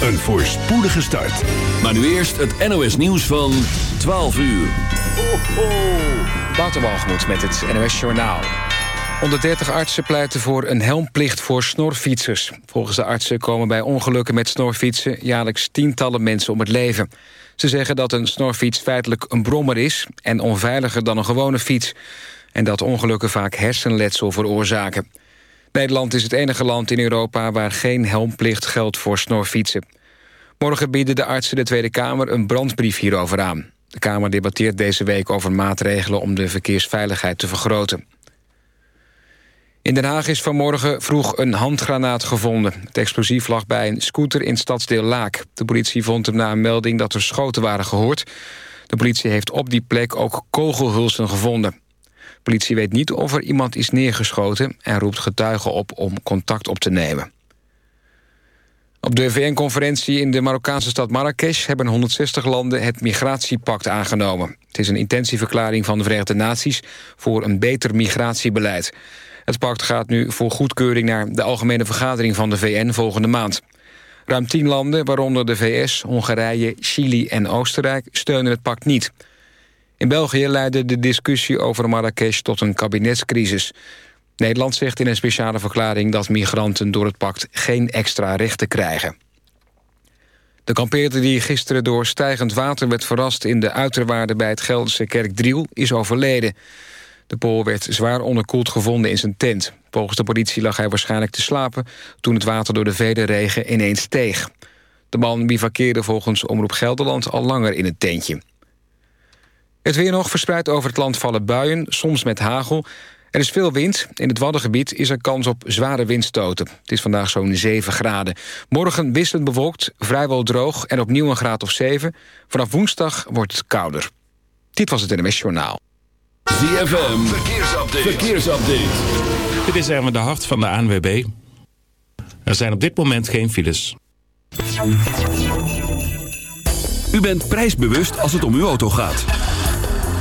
een voorspoedige start. Maar nu eerst het NOS nieuws van 12 uur. Ho, ho. Waterbalgemoed met het NOS Journaal. 130 artsen pleiten voor een helmplicht voor snorfietsers. Volgens de artsen komen bij ongelukken met snorfietsen... jaarlijks tientallen mensen om het leven. Ze zeggen dat een snorfiets feitelijk een brommer is... en onveiliger dan een gewone fiets. En dat ongelukken vaak hersenletsel veroorzaken. Nederland is het enige land in Europa... waar geen helmplicht geldt voor snorfietsen. Morgen bieden de artsen de Tweede Kamer een brandbrief hierover aan. De Kamer debatteert deze week over maatregelen... om de verkeersveiligheid te vergroten. In Den Haag is vanmorgen vroeg een handgranaat gevonden. Het explosief lag bij een scooter in stadsdeel Laak. De politie vond hem na een melding dat er schoten waren gehoord. De politie heeft op die plek ook kogelhulsen gevonden. Politie weet niet of er iemand is neergeschoten... en roept getuigen op om contact op te nemen. Op de VN-conferentie in de Marokkaanse stad Marrakesh... hebben 160 landen het migratiepact aangenomen. Het is een intentieverklaring van de Verenigde Naties... voor een beter migratiebeleid. Het pact gaat nu voor goedkeuring naar de Algemene Vergadering van de VN volgende maand. Ruim tien landen, waaronder de VS, Hongarije, Chili en Oostenrijk... steunen het pact niet. In België leidde de discussie over Marrakesh tot een kabinetscrisis. Nederland zegt in een speciale verklaring dat migranten door het pact geen extra rechten krijgen. De kampeerder die gisteren door stijgend water werd verrast in de uiterwaarden bij het Gelderse Kerkdriel is overleden. De Pool werd zwaar onderkoeld gevonden in zijn tent. Volgens de politie lag hij waarschijnlijk te slapen... toen het water door de vele regen ineens steeg. De man bivakkeerde volgens Omroep Gelderland al langer in het tentje. Het weer nog verspreid over het land vallen buien, soms met hagel. Er is veel wind. In het Waddengebied is er kans op zware windstoten. Het is vandaag zo'n 7 graden. Morgen wisselend bewolkt, vrijwel droog en opnieuw een graad of 7. Vanaf woensdag wordt het kouder. Dit was het NMS Journaal. ZFM, verkeersupdate. verkeersupdate. Dit is Erwin de Hart van de ANWB. Er zijn op dit moment geen files. U bent prijsbewust als het om uw auto gaat.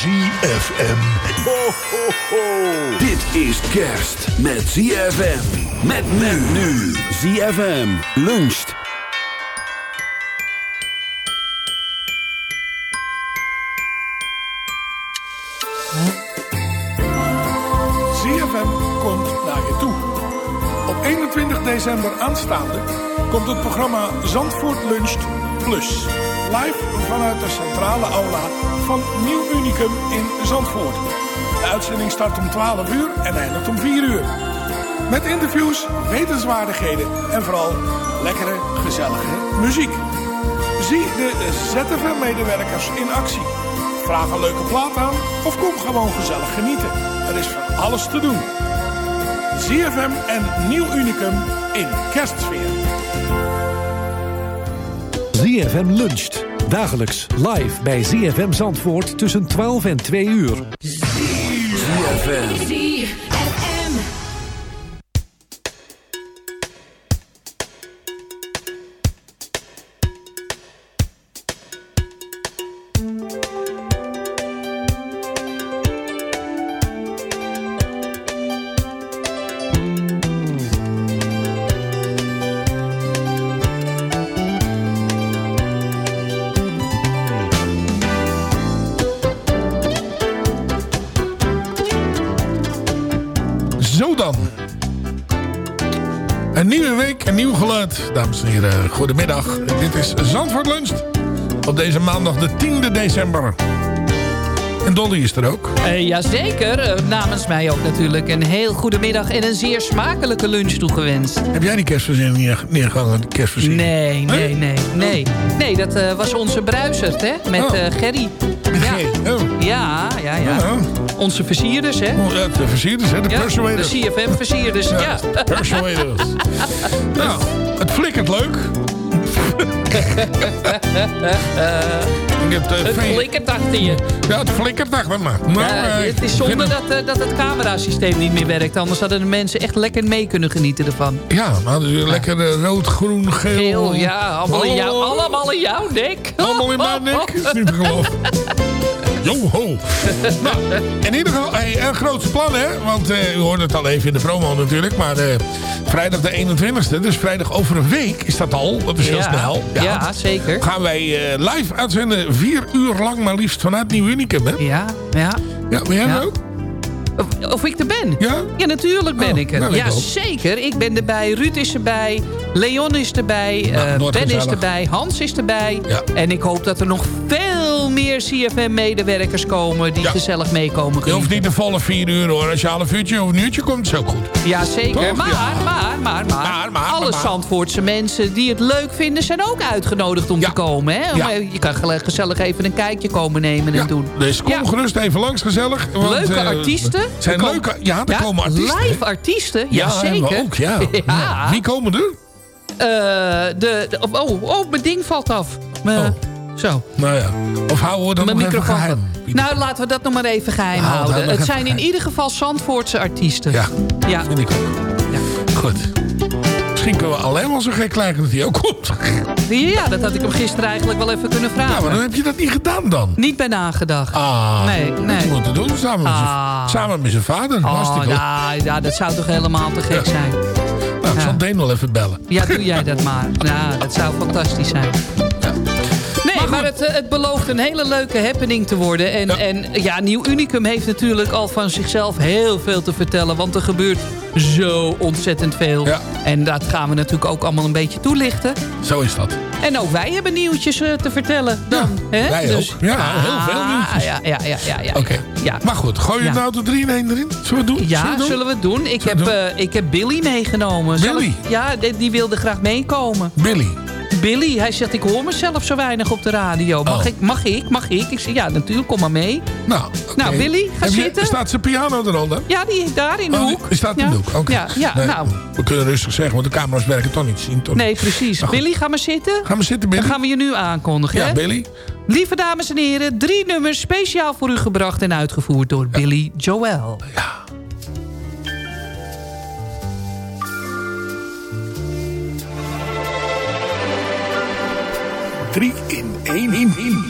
ZFM. Ho, ho, ho. Dit is kerst met ZFM. Met men nu. ZFM luncht. ZFM komt naar je toe. Op 21 december aanstaande komt het programma Zandvoort Luncht Plus. Live vanuit de centrale aula van Nieuw Unicum in Zandvoort. De uitzending start om 12 uur en eindigt om 4 uur. Met interviews, wetenswaardigheden en vooral lekkere, gezellige muziek. Zie de ZFM-medewerkers in actie. Vraag een leuke plaat aan of kom gewoon gezellig genieten. Er is van alles te doen. ZFM en Nieuw Unicum in kerstsfeer. ZFM luncht. Dagelijks live bij ZFM Zandvoort tussen 12 en 2 uur. ZFM. Een nieuwe week, een nieuw geluid. Dames en heren, goedemiddag. Dit is Zandvoort Lunch. Op deze maandag de 10e december. En Dolly is er ook. Eh, jazeker, Eh, namens mij ook natuurlijk. Een heel goede middag en een zeer smakelijke lunch toegewenst. Heb jij die kerstvoorziening neer, neergehangen? Nee, nee, nee, nee. Nee, dat eh, was onze bruisert, hè? Met Oh. Gerry. Ja. Oh. ja, ja, ja. Ja. Onze versierders, hè? Oh, ja, de versierders, hè? De Ja, de persuaders. CFM-versierders, ja. Persuaders. nou, het flikkert leuk. het, eh, Het flikkert achter je. Ja, het flikkert achter me. Nou, Ja, eh, het is zonde dat, eh, dat het camerasysteem niet meer werkt. Anders hadden de mensen echt lekker mee kunnen genieten ervan. Ja, maar dus lekker eh, rood, groen, geel. Geel, ja, allemaal in, jou, Oh. allemaal in jouw nek. Allemaal in mijn nek. is niet te geloven. Joho. nou, in ieder geval hey, een grootste plan, hè? Want eh, u hoorde het al even in de promo natuurlijk. Maar eh, vrijdag de 21ste, dus vrijdag over een week is dat al. Dat is heel Ja, snel. ja, zeker. Gaan wij eh, live uitzenden, vier uur lang maar liefst vanuit Nieuw Unicum, hè? Ja, ja. Ja, ben jij Ja. ook? Of, of ik er ben? Ja? Ja, natuurlijk ben Oh, ik er. nou, ik ja, ook. zeker. Ik ben erbij. Ruud is erbij. Leon is erbij. Nou, eh, ben is erbij. Hans is erbij. Ja. En ik hoop dat er nog veel meer CFM-medewerkers komen... die Ja. gezellig meekomen Je hoeft niet de volle vier uur hoor. Als je al een uurtje of een uurtje komt, is ook goed. Ja, zeker. Maar, Ja. maar, maar, maar, Maar, maar, Alle maar. Zandvoortse mensen die het leuk vinden... zijn ook uitgenodigd om te komen. Hè? Om, eh, Je kan gezellig even een kijkje komen nemen en doen. dus kom gerust even langs, gezellig. Want, Leuke eh, artiesten. Zijn leuke, ja, er komen artiesten. Live artiesten, ja, zeker. ook. Ja. Wie komen er? Eh, de, de- oh, oh, mijn ding valt af. Mijn- Oh. Zo, Nou ja. Of houden we dat mijn nog even geheim? Nou, laten we dat nog maar even geheim Houd houden. dat Het zijn in ieder geval Zandvoortse artiesten. Ja, Ja. vind ik ook. Goed. Misschien kunnen we alleen wel zo gek krijgen dat hij ook komt. ja, dat had ik hem gisteren eigenlijk wel even kunnen vragen. Nou, maar dan heb je dat niet gedaan dan. Niet bij nagedacht. Ah, Nee, dat nee. moet je doen samen met, Ah. zijn, samen met zijn vader. Oh, nou, ja, dat zou toch helemaal te gek Ja. zijn. Zal ja. Deen wel even bellen. Ja, doe jij dat maar. Nou, dat zou fantastisch zijn. Maar, het, eh, het belooft een hele leuke happening te worden. En Ja. ja. en ja, Nieuw Unicum heeft natuurlijk al van zichzelf heel veel te vertellen. Want er gebeurt zo ontzettend veel. Ja. En dat gaan we natuurlijk ook allemaal een beetje toelichten. Zo is dat. En ook wij hebben nieuwtjes eh, te vertellen dan. hè? wij Dus- ook. Ja, heel veel Ah, nieuwtjes. Ja, ja, ja, ja, ja. Oké. Ja. Maar goed, gooi je Ja. de auto 3 in 1 erin? Zullen we doen? Ja, we doen? zullen we doen? Ik Zullen heb, eh, ik heb Billy meegenomen. Billy? ja, die, die wilde graag meekomen. Billy. Billy, hij zegt, ik hoor mezelf zo weinig op de radio. Mag, Oh. ik, mag ik? Mag ik? Ik zeg, ja, natuurlijk, kom maar mee. Nou. Nou, Billy, ga Heb je- zitten. Staat zijn piano er al dan? Ja, die daar in de Oh, hoek. die staat in ja. de hoek, oké. Ja, ja Nee, nou, We kunnen rustig zeggen, want de camera's werken toch niet zien. Toch? nee, precies. Nou. Billy, ga maar zitten. Gaan we zitten, Billy? Dan gaan we je nu aankondigen. Ja, hè? Billy. Lieve dames en heren, drie nummers speciaal voor u gebracht en uitgevoerd door Billy Joel. Ja. 3 in 1 in 1.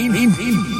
In 1 in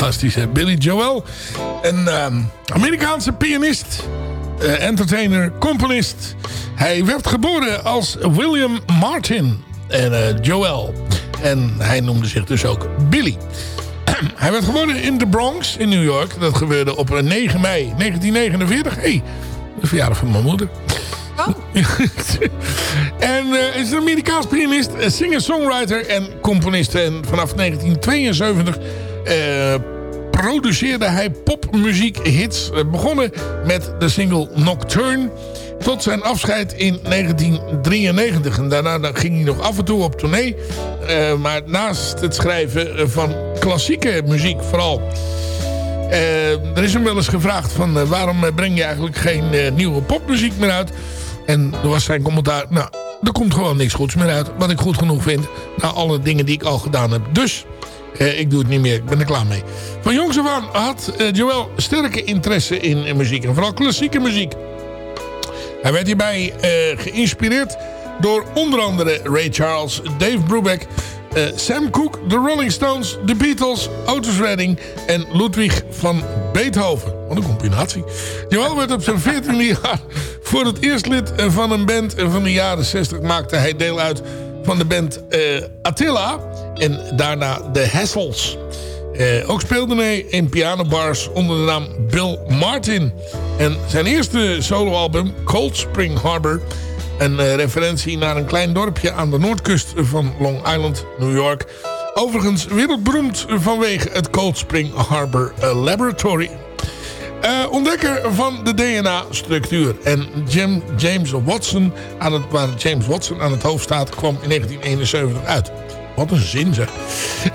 Fantastisch hè. Billy Joel. Een ehm, Amerikaanse pianist, eh, entertainer, componist. Hij werd geboren als William Martin en eh, Joel. En hij noemde zich dus ook Billy. hij werd geboren in de Bronx in New York. Dat gebeurde op eh, 9 mei 1949. Hé, hey, de verjaardag van mijn moeder. en uh, is een Amerikaans pianist, eh, singer-songwriter en componist. En vanaf 1972 eh, produceerde hij popmuziekhits. Uh, begonnen met de single Nocturne. Tot zijn afscheid in 1993. En daarna ging hij nog af en toe op tournee. Uh, maar naast het schrijven van klassieke muziek vooral... Er is hem wel eens gevraagd van waarom breng je eigenlijk geen nieuwe popmuziek meer uit. En er was zijn commentaar, nou, er komt gewoon niks goeds meer uit. Wat ik goed genoeg vind, na alle dingen die ik al gedaan heb. Dus, ik doe het niet meer, ik ben er klaar mee. Van jongs af aan had Joel sterke interesse in, in, muziek. En vooral klassieke muziek. Hij werd hierbij geïnspireerd door onder andere Ray Charles, Dave Brubeck... Sam Cooke, The Rolling Stones, The Beatles, Otis Redding en Ludwig van Beethoven. Wat een combinatie. Joel werd op zijn 14e jaar voor het eerst lid van een band. En van de jaren 60 maakte hij deel uit van de band Attila. En daarna de Hassels. Uh, ook speelde hij in pianobars onder de naam Bill Martin. En zijn eerste soloalbum, Cold Spring Harbor... Een uh, referentie naar een klein dorpje aan de noordkust van Long Island, New York. Overigens wereldberoemd vanwege het Cold Spring Harbor uh, Laboratory. Ontdekker van de DNA-structuur. En Jim, James Watson, aan het, waar James Watson aan het hoofd staat, kwam in 1971 uit. Wat een zin zeg.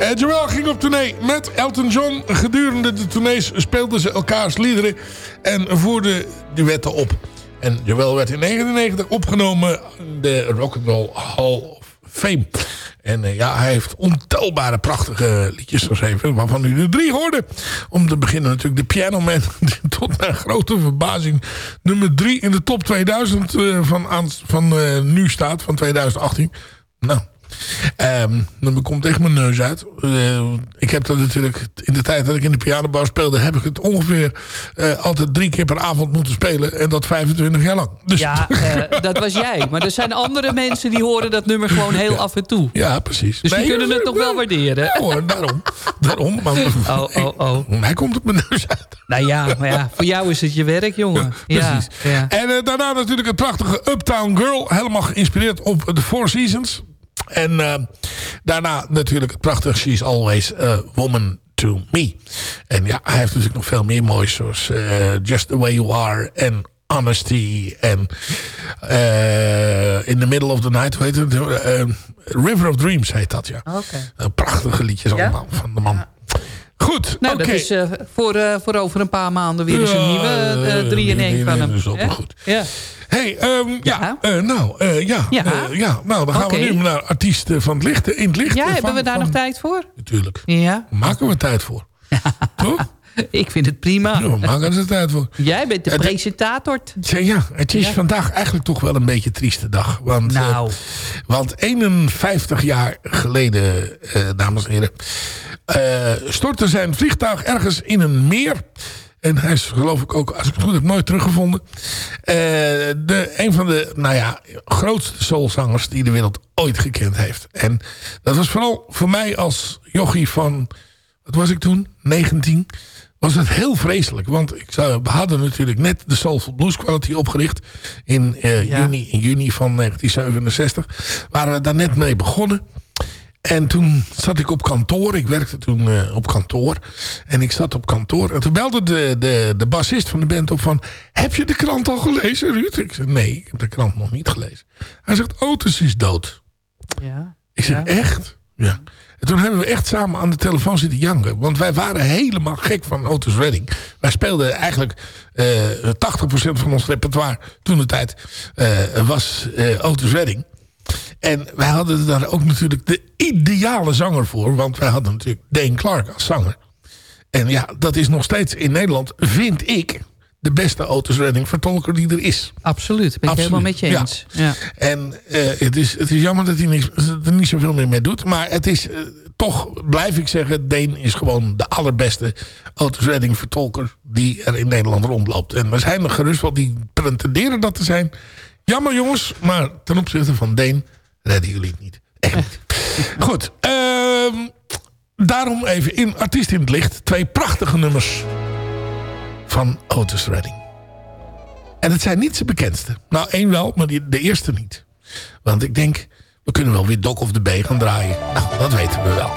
Uh, Joel ging op tournee met Elton John. Gedurende de tournees speelden ze elkaars liederen en voerden duetten op. En Joel werd in 1999 opgenomen in de Rock'n'Roll Hall of Fame. En uh, ja, hij heeft ontelbare prachtige liedjes geschreven. Waarvan u er drie hoorde. Om te beginnen natuurlijk de Piano Man. Tot mijn grote verbazing nummer drie in de top 2000 uh, van, van nu staat. Van 2018. Nou, Um, dan komt echt mijn neus uit. Uh, ik heb dat natuurlijk in de tijd dat ik in de pianobar speelde... heb ik het ongeveer uh, altijd drie keer per avond moeten spelen. En dat 25 jaar lang. Dus ja, uh, dat was jij. Maar er zijn andere mensen die horen dat nummer gewoon heel ja. af en toe. Ja, precies. Dus die kunnen het nog wel waarderen. Ja hoor, daarom. daarom maar, oh, oh, oh. Hij komt op mijn neus uit. Nou ja, maar ja, voor jou is het je werk, jongen. Ja, precies. Ja. En daarna natuurlijk het prachtige Uptown Girl. Helemaal geïnspireerd op The Four Seasons. En uh, daarna natuurlijk het prachtige She's Always a Woman to Me. En ja, hij heeft natuurlijk nog veel meer moois. Zoals uh, Just the Way You Are en Honesty en eh, In the Middle of the Night, hoe heet het? Eh, River of Dreams heet dat, ja. Eh, prachtige liedjes Ja? allemaal van de man. Goed, Nou, dat is eh, voor, eh, voor over een paar maanden weer eens een nieuwe eh, 3 in 1 die- van hem. dat is goed. Ja. Hey, ehm, ja, eh, nou, eh, ja, Ja. eh, ja, nou, dan gaan we nu naar artiesten van het licht, in het licht. Ja, eh, hebben we daar van- nog tijd voor? Natuurlijk. Ja. Maken we tijd voor. Toch? Ik vind het prima. Maken er tijd voor. Jij bent de Het- presentator. Ja, het is Ja. vandaag eigenlijk toch wel een beetje een trieste dag. Want, eh, Nou. want 51 jaar geleden, eh, dames en heren... eh, stortte zijn vliegtuig ergens in een meer. En hij is geloof ik ook, als ik het goed heb, nooit teruggevonden. Eh, de, een van de nou ja, grootste soulzangers die de wereld ooit gekend heeft. En dat was vooral voor mij als jochie van... Wat was ik toen? 19 was het heel vreselijk. Want ik zou, we hadden natuurlijk net de Soulful Blues Quality opgericht. In, eh, Ja. juni, in juni van 1967. Waren we daar net mee begonnen. En toen zat ik op kantoor. Ik werkte toen eh, op kantoor. En ik zat op kantoor. En toen belde de, de, de bassist van de band op van... Heb je de krant al gelezen, Ruud? Ik zei, nee, ik heb de krant nog niet gelezen. Hij zegt, Otis is dood. Ja. Ik zeg, Ja. echt? Ja. En toen hebben we echt samen aan de telefoon zitten janken. Want wij waren helemaal gek van Otis Redding. Wij speelden eigenlijk eh 80% van ons repertoire toen de tijd eh, was eh, Otis Redding. En wij hadden daar ook natuurlijk de ideale zanger voor. Want wij hadden natuurlijk Dane Clark als zanger. En ja, dat is nog steeds in Nederland, vind ik, de beste Otis Redding vertolker die er is. Absoluut, ben ik helemaal met je eens. Ja. En eh, het, is, het is jammer dat hij niks, er niet zoveel meer mee doet. Maar het is eh, toch, blijf ik zeggen... Deen is gewoon de allerbeste Otis Redding vertolker... die er in Nederland rondloopt. En er zijn er gerust wel die pretenderen dat te zijn. Jammer jongens, maar ten opzichte van Deen... redden jullie het niet. Echt. Goed, ehm, daarom even in Artiest in het Licht... twee prachtige nummers van Otis Redding. En het zijn niet zijn bekendste. Nou, één wel, maar die, de eerste niet. Want ik denk, we kunnen wel weer Doc of the Bay gaan draaien. Nou, dat weten we wel.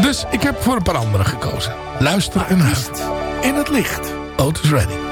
Dus ik heb voor een paar andere gekozen. Luister en huil. In het licht. Otis Redding.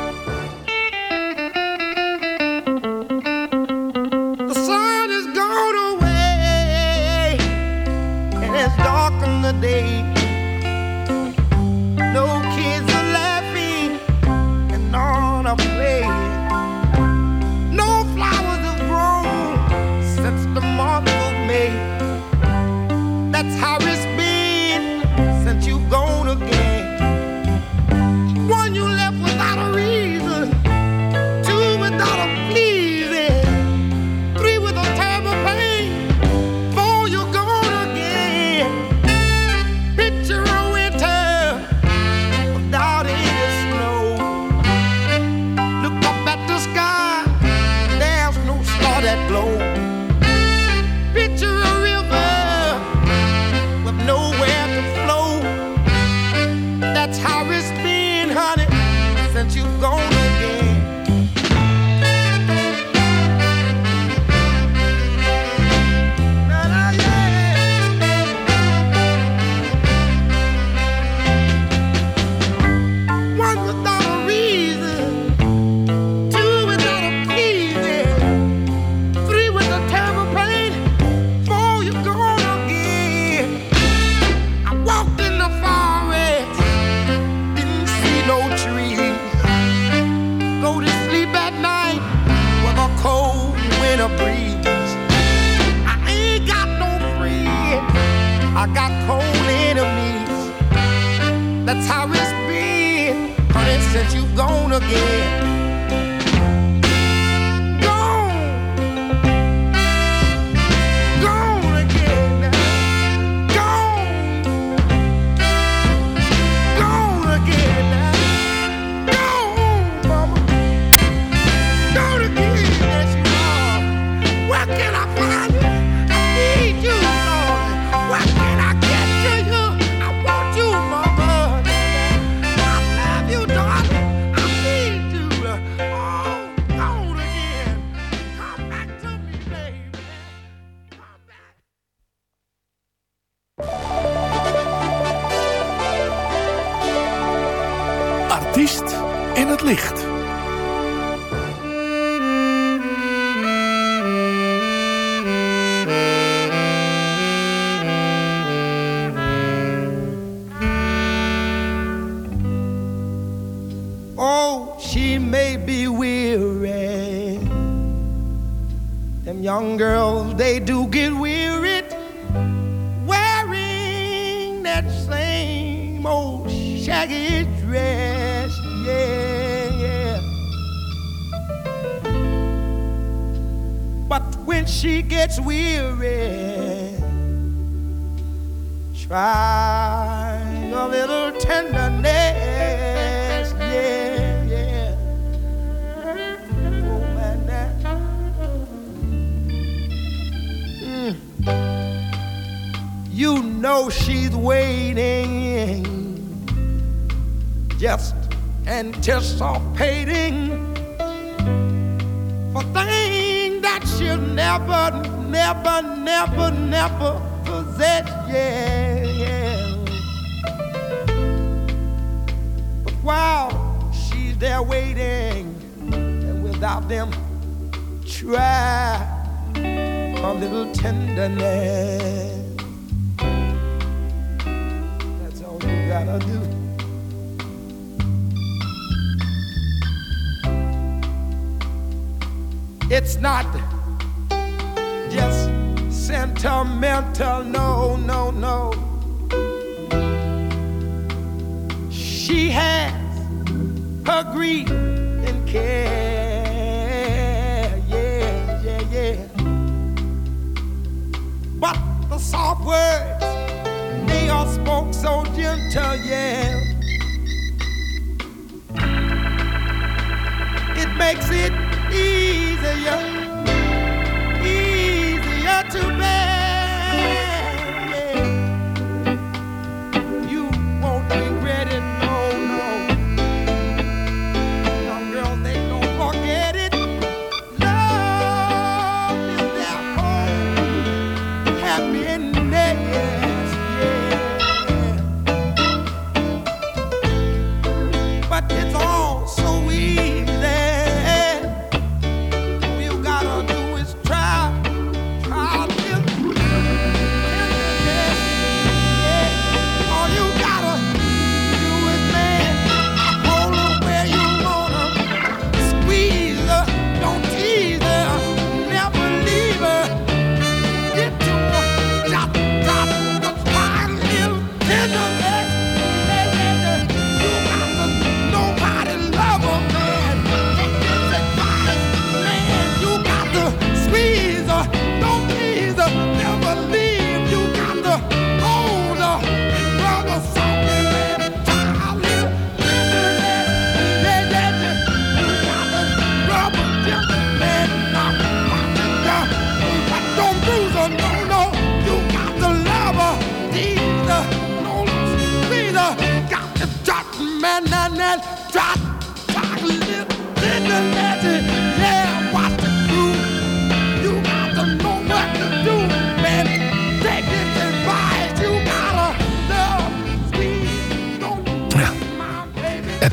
May be weary. Them young girls, they do get wearied wearing that same old shaggy dress. Yeah, yeah. But when she gets weary, try a little tenderness. Know she's waiting, just anticipating for things that she'll never, never, never, never possess. Yeah, yeah. But while she's there waiting, and without them, try a little tenderness. It's not just sentimental, no, no, no. She has her grief and care, yeah, yeah, yeah. But the soft words, so gentle, yeah. It makes it easier, easier to bear.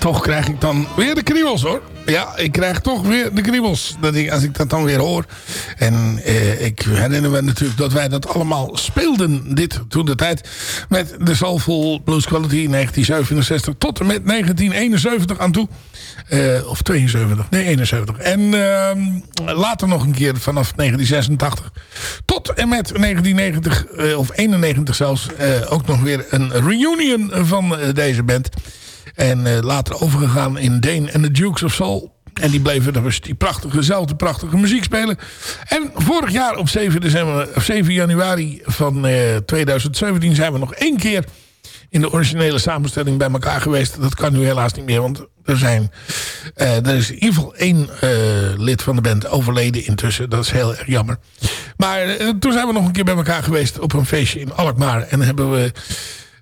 Toch krijg ik dan weer de kriebels hoor. Ja, ik krijg toch weer de kriebels. Dat ik, als ik dat dan weer hoor. En eh, ik herinner me natuurlijk dat wij dat allemaal speelden. Dit toen de tijd. Met de Soulful Blues Quality 1967 tot en met 1971 aan toe. Eh, of 72. Nee, 71. En ehm, later nog een keer vanaf 1986 tot en met 1990 eh, of 91 zelfs eh, ook nog weer een reunion van eh, deze band. En eh, later overgegaan in Dane en de Dukes of Soul. En die bleven dus die prachtige, dezelfde prachtige muziek spelen. En vorig jaar op 7, december, of 7 januari van eh, 2017 zijn we nog één keer in de originele samenstelling bij elkaar geweest. Dat kan nu helaas niet meer, want er, zijn, eh, er is in ieder geval één eh, lid van de band overleden intussen. Dat is heel erg jammer. Maar eh, toen zijn we nog een keer bij elkaar geweest op een feestje in Alkmaar. En hebben we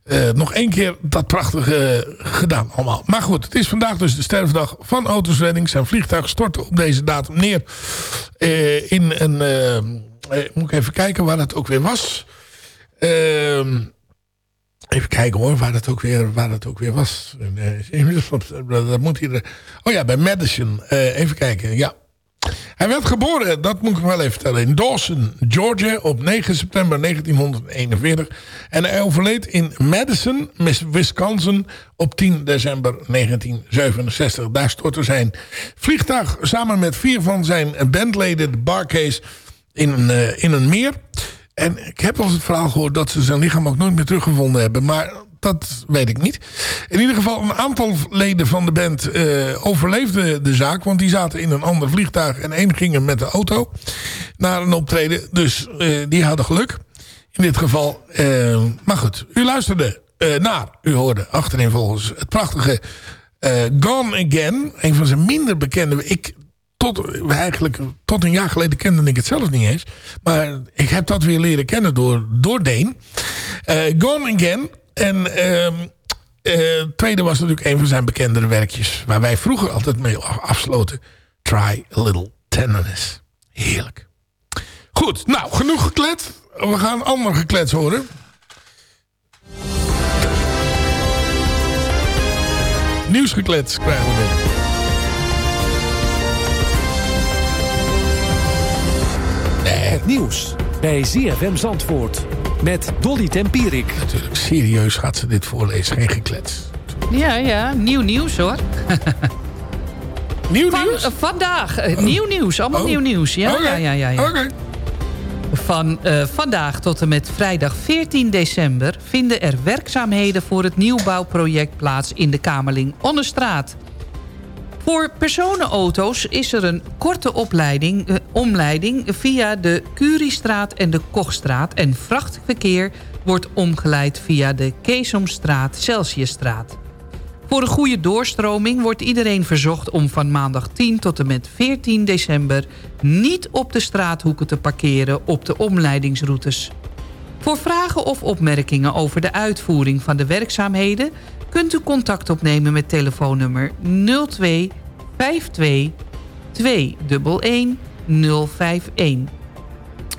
eh, nog één keer dat prachtige gedaan allemaal. Maar goed, het is vandaag dus de sterfdag van Otis Redding. Zijn vliegtuig stortte op deze datum neer eh, in een... eh, eh, moet ik even kijken waar dat ook weer was. Ehm, even kijken hoor, waar dat ook weer, waar dat ook weer was. Eh, dat moet hier... Oh ja, bij Madison. Eh, even kijken, ja. Hij werd geboren, dat moet ik wel even vertellen, in Dawson, Georgia op 9 september 1941. En hij overleed in Madison, Wisconsin op 10 december 1967. Daar stortte zijn vliegtuig samen met vier van zijn bandleden, de Barcase, in een, eh, in een meer. En ik heb eens het verhaal gehoord dat ze zijn lichaam ook nooit meer teruggevonden hebben. Maar dat weet ik niet. In ieder geval een aantal leden van de band uh, overleefden de zaak. Want die zaten in een ander vliegtuig. En één ging met de auto naar een optreden. Dus uh, die hadden geluk. In dit geval. Uh, maar goed, u luisterde naar. U hoorde achterin volgens het prachtige Gone Again. Een van zijn minder bekende... Ik, tot, eigenlijk, tot een jaar geleden kende ik het zelf niet eens. Maar ik heb dat weer leren kennen door, door Deen. Gone Again en uh, uh, tweede was natuurlijk een van zijn bekendere werkjes. Waar wij vroeger altijd mee afsloten. Try a little tenderness. Heerlijk. Goed, nou, genoeg geklet. We gaan ander geklets horen. Nieuwsgeklets krijgen we dit. Het nieuws bij ZFM Zandvoort met Dolly Tempierik. Natuurlijk, serieus gaat ze dit voorlezen, geen geklets. Ja, ja, nieuw nieuws hoor. nieuw Van, nieuws? Uh, vandaag, uh, nieuw nieuws, allemaal Oh. nieuw nieuws. Ja, ja, ja, ja, ja. Oké. Van uh, vandaag tot en met vrijdag 14 december... vinden er werkzaamheden voor het nieuwbouwproject plaats in de Kamerling Onnestraat. Voor personenauto's is er een korte opleiding, eh, omleiding via de Curiestraat en de Kochstraat... en vrachtverkeer wordt omgeleid via de Keesomstraat, Celsiusstraat. Voor een goede doorstroming wordt iedereen verzocht om van maandag 10 tot en met 14 december... niet op de straathoeken te parkeren op de omleidingsroutes. Voor vragen of opmerkingen over de uitvoering van de werkzaamheden... kunt u contact opnemen met telefoonnummer 02 52 211 051.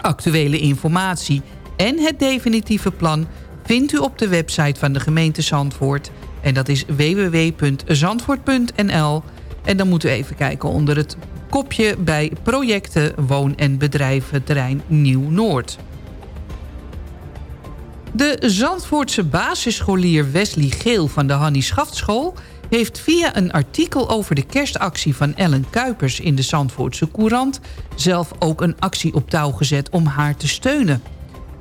Actuele informatie en het definitieve plan vindt u op de website van de gemeente Zandvoort. En dat is www.zandvoort.nl. En dan moet u even kijken onder het kopje bij projecten, woon- en bedrijventerrein Nieuw-Noord. De Zandvoortse basisscholier Wesley Geel van de Hannie Schaftschool... heeft via een artikel over de kerstactie van Ellen Kuipers in de Zandvoortse Courant... zelf ook een actie op touw gezet om haar te steunen.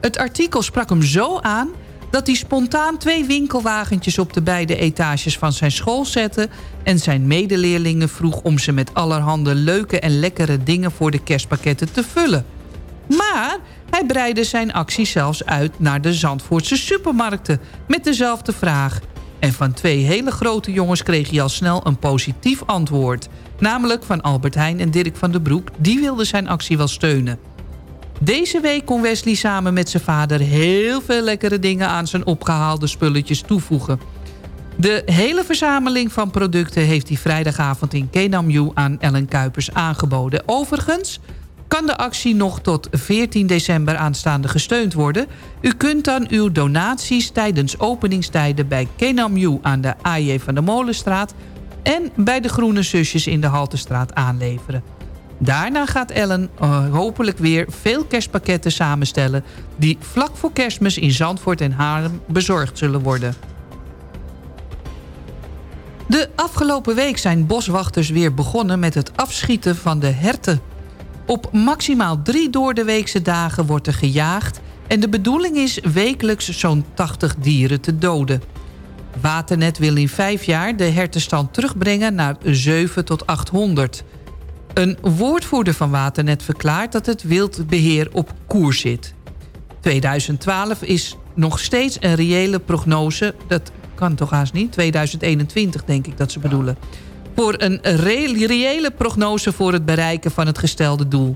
Het artikel sprak hem zo aan dat hij spontaan twee winkelwagentjes op de beide etages van zijn school zette... en zijn medeleerlingen vroeg om ze met allerhande leuke en lekkere dingen voor de kerstpakketten te vullen. Maar hij breidde zijn actie zelfs uit naar de Zandvoortse supermarkten... met dezelfde vraag. En van twee hele grote jongens kreeg hij al snel een positief antwoord. Namelijk van Albert Heijn en Dirk van den Broek. Die wilden zijn actie wel steunen. Deze week kon Wesley samen met zijn vader heel veel lekkere dingen aan zijn opgehaalde spulletjes toevoegen. De hele verzameling van producten heeft hij vrijdagavond in Kenamju aan Ellen Kuipers aangeboden. Overigens kan de actie nog tot 14 december aanstaande gesteund worden. U kunt dan uw donaties tijdens openingstijden bij Kenamju aan de AJ van de Molenstraat... en bij de Groene Zusjes in de Haltestraat aanleveren. Daarna gaat Ellen uh, hopelijk weer veel kerstpakketten samenstellen... die vlak voor kerstmis in Zandvoort en Haarlem bezorgd zullen worden. De afgelopen week zijn boswachters weer begonnen met het afschieten van de herten. Op maximaal drie doordeweekse dagen wordt er gejaagd... en de bedoeling is wekelijks zo'n 80 dieren te doden. Waternet wil in vijf jaar de hertenstand terugbrengen naar 7 tot 800... Een woordvoerder van Waternet verklaart dat het wildbeheer op koers zit. 2012 is nog steeds een reële prognose. Dat kan toch haast niet? 2021 denk ik dat ze bedoelen. Voor een re reële prognose voor het bereiken van het gestelde doel.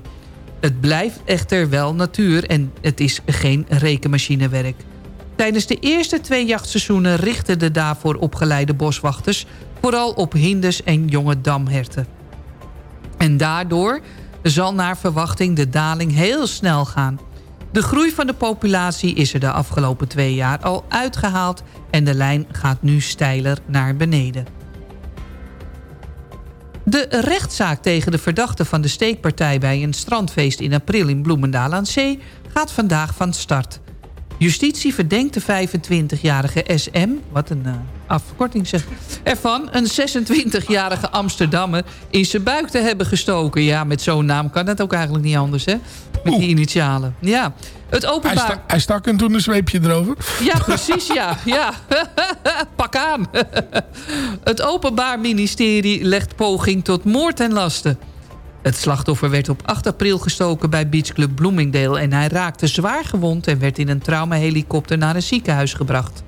Het blijft echter wel natuur en het is geen rekenmachinewerk. Tijdens de eerste twee jachtseizoenen richten de daarvoor opgeleide boswachters... vooral op hinders en jonge damherten. En daardoor zal naar verwachting de daling heel snel gaan. De groei van de populatie is er de afgelopen twee jaar al uitgehaald... en de lijn gaat nu steiler naar beneden. De rechtszaak tegen de verdachte van de steekpartij... bij een strandfeest in april in Bloemendaal aan Zee... gaat vandaag van start. Justitie verdenkt de 25-jarige SM... wat een uh, afkorting zeg... ervan een 26-jarige Amsterdammer in zijn buik te hebben gestoken. Ja, met zo'n naam kan het ook eigenlijk niet anders, hè? Met die initialen. Ja. Het openbaar... Hij, sta, hij stak en toen een zweepje erover. Ja, precies, ja. ja. Pak aan. Het Openbaar Ministerie legt poging tot moord ten laste. Het slachtoffer werd op 8 april gestoken bij Beachclub Bloomingdale... en hij raakte zwaar gewond en werd in een traumahelikopter naar een ziekenhuis gebracht.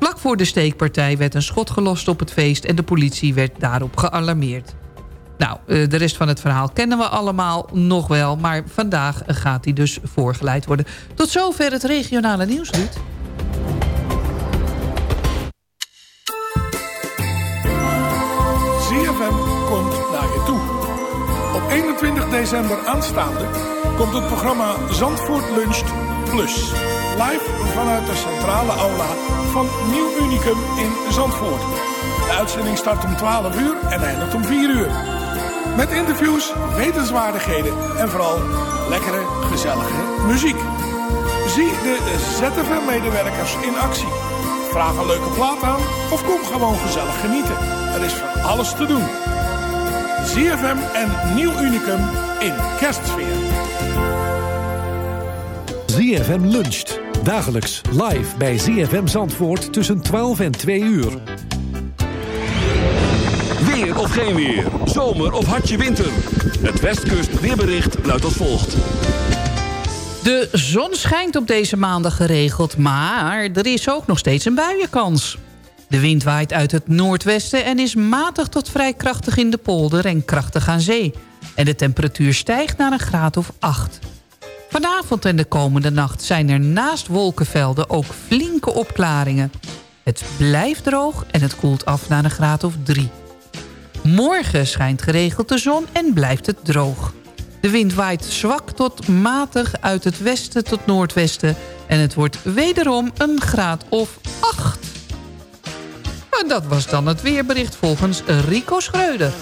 Vlak voor de steekpartij werd een schot gelost op het feest... en de politie werd daarop gealarmeerd. Nou, de rest van het verhaal kennen we allemaal nog wel... maar vandaag gaat hij dus voorgeleid worden. Tot zover het regionale nieuws, Ruud. ZFM komt naar je toe. Op 21 december aanstaande komt het programma Zandvoort Luncht Plus. Live vanuit de centrale aula van Nieuw Unicum in Zandvoort. De uitzending start om 12 uur en eindigt om 4 uur. Met interviews, wetenswaardigheden en vooral lekkere, gezellige muziek. Zie de ZFM-medewerkers in actie. Vraag een leuke plaat aan of kom gewoon gezellig genieten. Er is van alles te doen. ZFM en Nieuw Unicum in kerstsfeer. ZFM luncht. Dagelijks live bij ZFM Zandvoort tussen 12 en 2 uur. Weer of geen weer. Zomer of hartje winter. Het Westkust weerbericht luidt als volgt. De zon schijnt op deze maandag geregeld, maar er is ook nog steeds een buienkans. De wind waait uit het noordwesten en is matig tot vrij krachtig in de polder en krachtig aan zee. En de temperatuur stijgt naar een graad of 8. Vanavond en de komende nacht zijn er naast wolkenvelden ook flinke opklaringen. Het blijft droog en het koelt af naar een graad of 3. Morgen schijnt geregeld de zon en blijft het droog. De wind waait zwak tot matig uit het westen tot noordwesten... en het wordt wederom een graad of 8. En dat was dan het weerbericht volgens Rico Schreuder.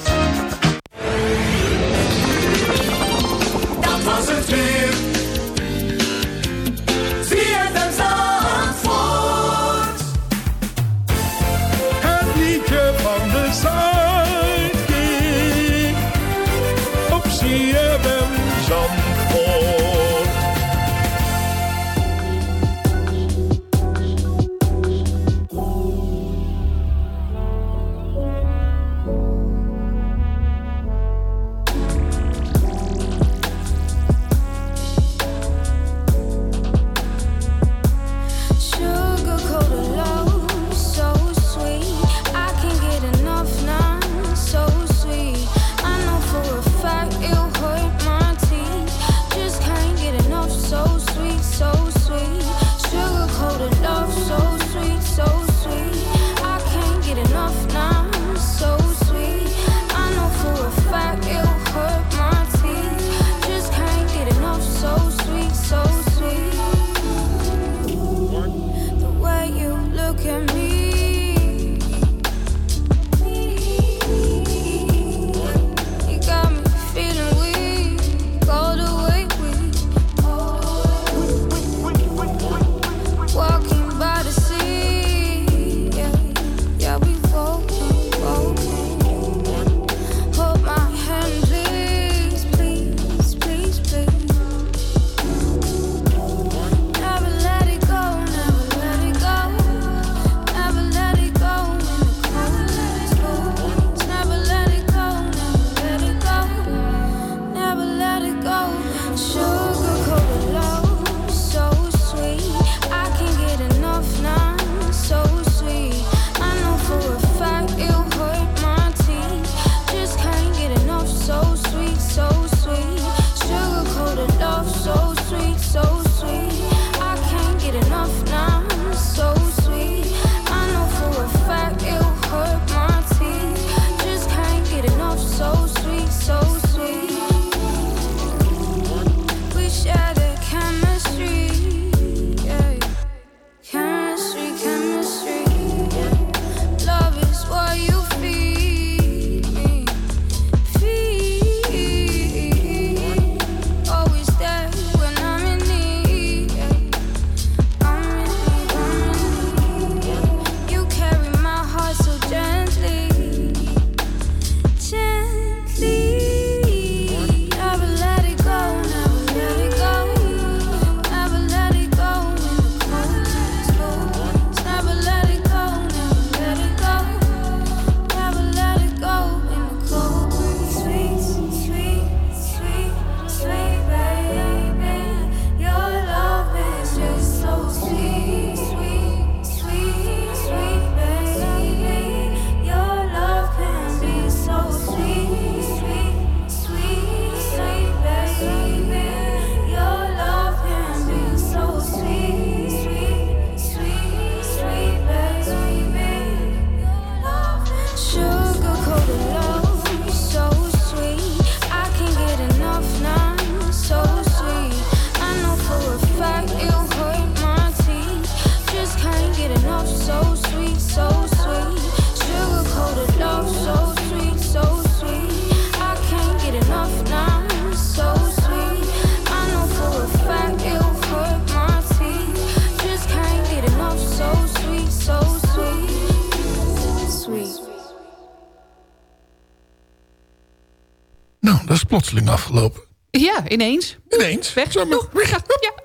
Plotseling afgelopen. Ja, ineens. Ineens. Weg. Doeg.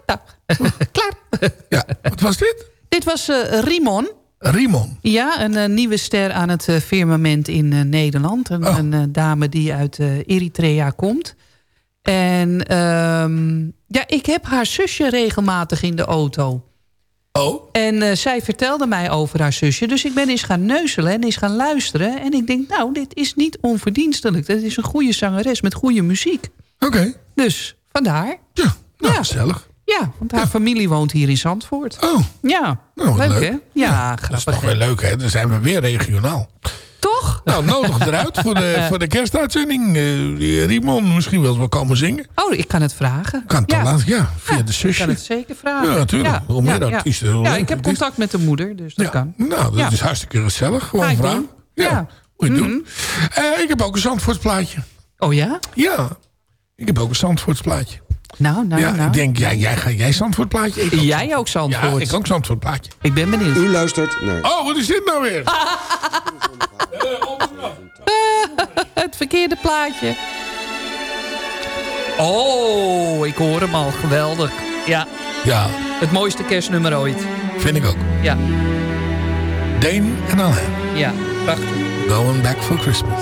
Ja. Klaar. Ja, wat was dit? Dit was eh, Rimon. Rimon. Ja, een eh, nieuwe ster aan het eh, firmament in Nederland. Een, Oh. een dame die uit Eritrea komt. En ehm, ja, ik heb haar zusje regelmatig in de auto. Oh? En eh, zij vertelde mij over haar zusje. Dus ik ben eens gaan neuzelen en eens gaan luisteren. En ik denk, nou, dit is niet onverdienstelijk. Dat is een goede zangeres met goede muziek. Oké. Dus, vandaar. Ja, nou, Ja. gezellig. Ja, want haar familie woont hier in Zandvoort. Oh, Ja, nou, leuk, leuk. hè? Ja, Dat is grappig. toch wel leuk, hè? Dan zijn we weer regionaal. Toch? Nou, nodig eruit voor de, voor de kerstuitzending. Rimon misschien wel eens wel komen zingen. Oh, ik kan het vragen. Kan het ja. laten, ja, via de Ik zusje. kan het zeker vragen. Ja, natuurlijk. Meer ja, artiesten, leuker ik heb contact met de moeder, dus dat kan. Nou, dat is hartstikke gezellig. Gewoon ik vragen. Ja, moet je Mhm. doen. Eh, ik heb ook een Zandvoortsplaatje. Oh ja? Ja, ik heb ook een Zandvoortsplaatje. Nou, nou, ja, nou. ik denk, jij, jij, ga jij Zandvoortplaatje? Ik ook. Jij ook Zandvoort? Ja, ik ook Zandvoortplaatje. Ik ben benieuwd. U luistert naar... Oh, wat is dit nou weer? het verkeerde plaatje. Oh, ik hoor hem al. Geweldig. Ja, Ja, het mooiste kerstnummer ooit. vind ik ook. Ja, Dane en Alain. ja, prachtig. Going back for Christmas.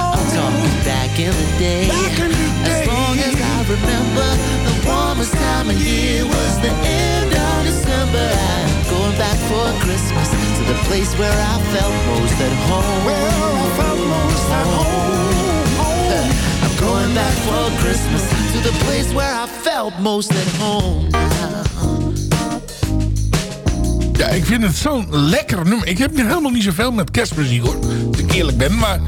Back in the day. Back in the As long as I remember, the warmest time of year was the end of December. I'm going back for Christmas to the place where I felt most at home. Well, I felt most at home. I'm going back for Christmas to the place where I felt most at home. Ja, ik vind het zo'n lekker nummer. Ik heb helemaal niet zoveel met kerstmuziek hoor. Als ik eerlijk ben, maar...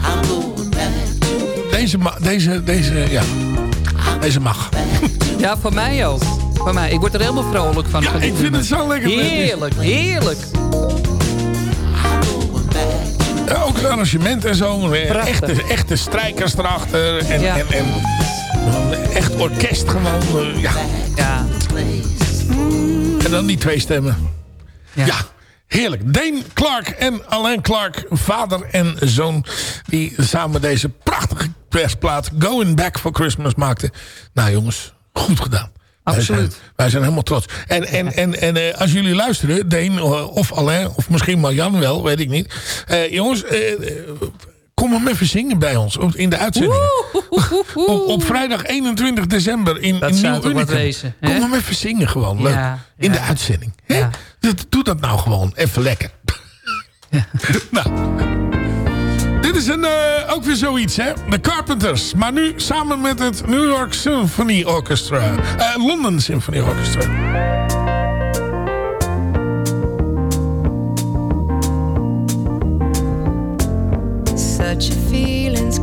Deze, deze, deze, ja. Deze mag. Ja, voor mij ook. Voor mij. Ik word er helemaal vrolijk van. van dit ik vind het zo lekker. Heerlijk, heerlijk. Ja, ook het arrangement en zo. Prachtig. Echte, echte strijkers erachter. En, Ja. en, en echt orkest gewoon. eh, ja. Ja. En dan die twee stemmen. Ja. Heerlijk. Dane Clark en Alain Clark, vader en zoon... die samen deze prachtige persplaat Going Back for Christmas maakten. Nou jongens, goed gedaan. Wij zijn, Absoluut. wij zijn helemaal trots. En, en, en, en eh, als jullie luisteren, Deen eh, of Alain... of misschien Marjan wel, weet ik niet. Eh, jongens, kom hem even zingen bij ons in de uitzending. Op, op vrijdag 21 december in, Dat in Nieuw Unicum. wezen? Kom hem even zingen gewoon. Leuk. Ja, in de uitzending. Hè? Dat- Doe dat nou gewoon. Even lekker. nou. Is een, eh, ook weer zoiets, hè? The Carpenters. Maar nu samen met het New York Symphony Orchestra. Eh, London Symphony Orchestra. Such feeling's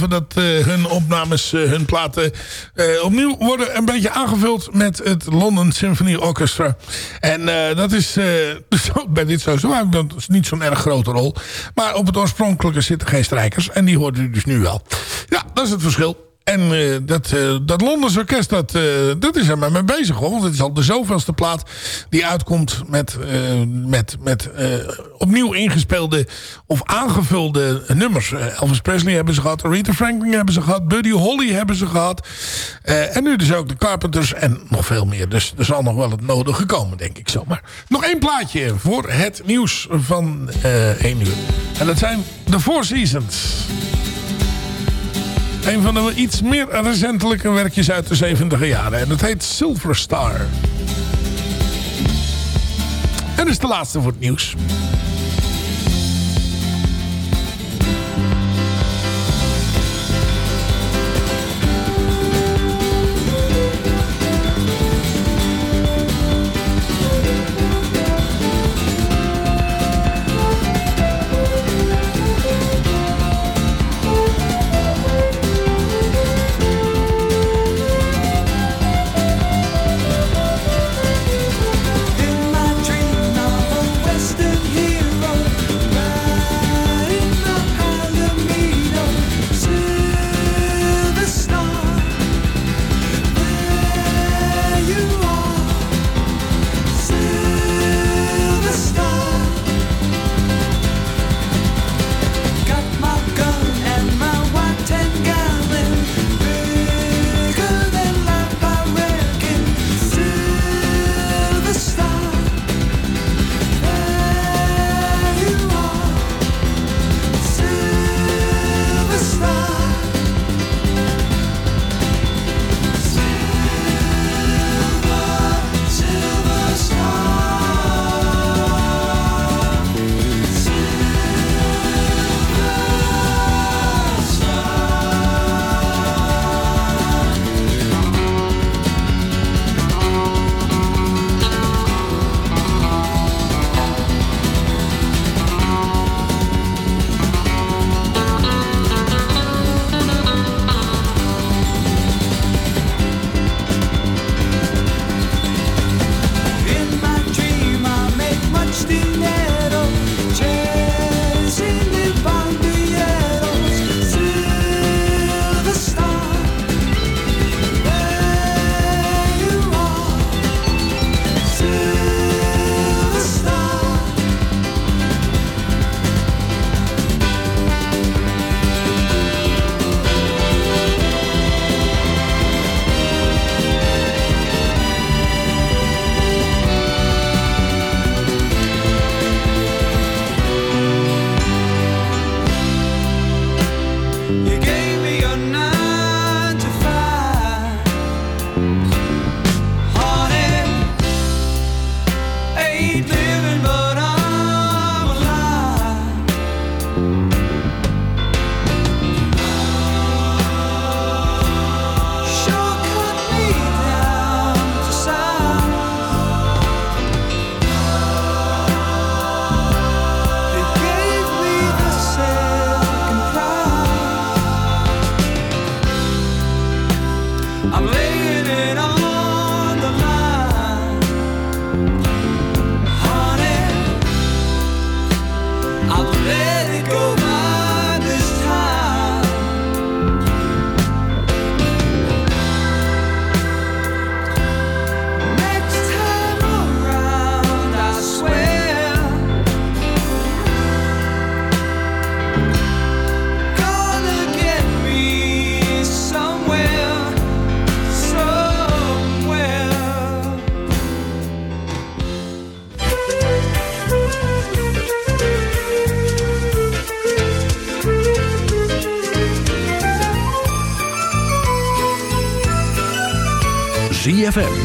dat eh, hun opnames, eh, hun platen eh, opnieuw worden een beetje aangevuld met het London Symphony Orchestra. En dat is bij dit sowieso dat is niet zo'n erg grote rol. Maar op het oorspronkelijke zitten geen strijkers en die hoort u dus nu wel. Ja, dat is het verschil. En eh, dat, eh, dat Londens orkest, dat, eh, dat is er maar mee bezig hoor. Want het is al de zoveelste plaat die uitkomt met, met, met opnieuw ingespeelde of aangevulde nummers. Elvis Presley hebben ze gehad, Aretha Franklin hebben ze gehad, Buddy Holly hebben ze gehad. Eh, en nu dus ook de Carpenters en nog veel meer. Dus er zal nog wel het nodige komen, denk ik zomaar. Nog één plaatje voor het nieuws van eh 1 uur. En dat zijn The Four Seasons. Een van de iets meer recentelijke werkjes uit de 70 jaren. En dat heet Silver Star. En is de laatste voor het nieuws.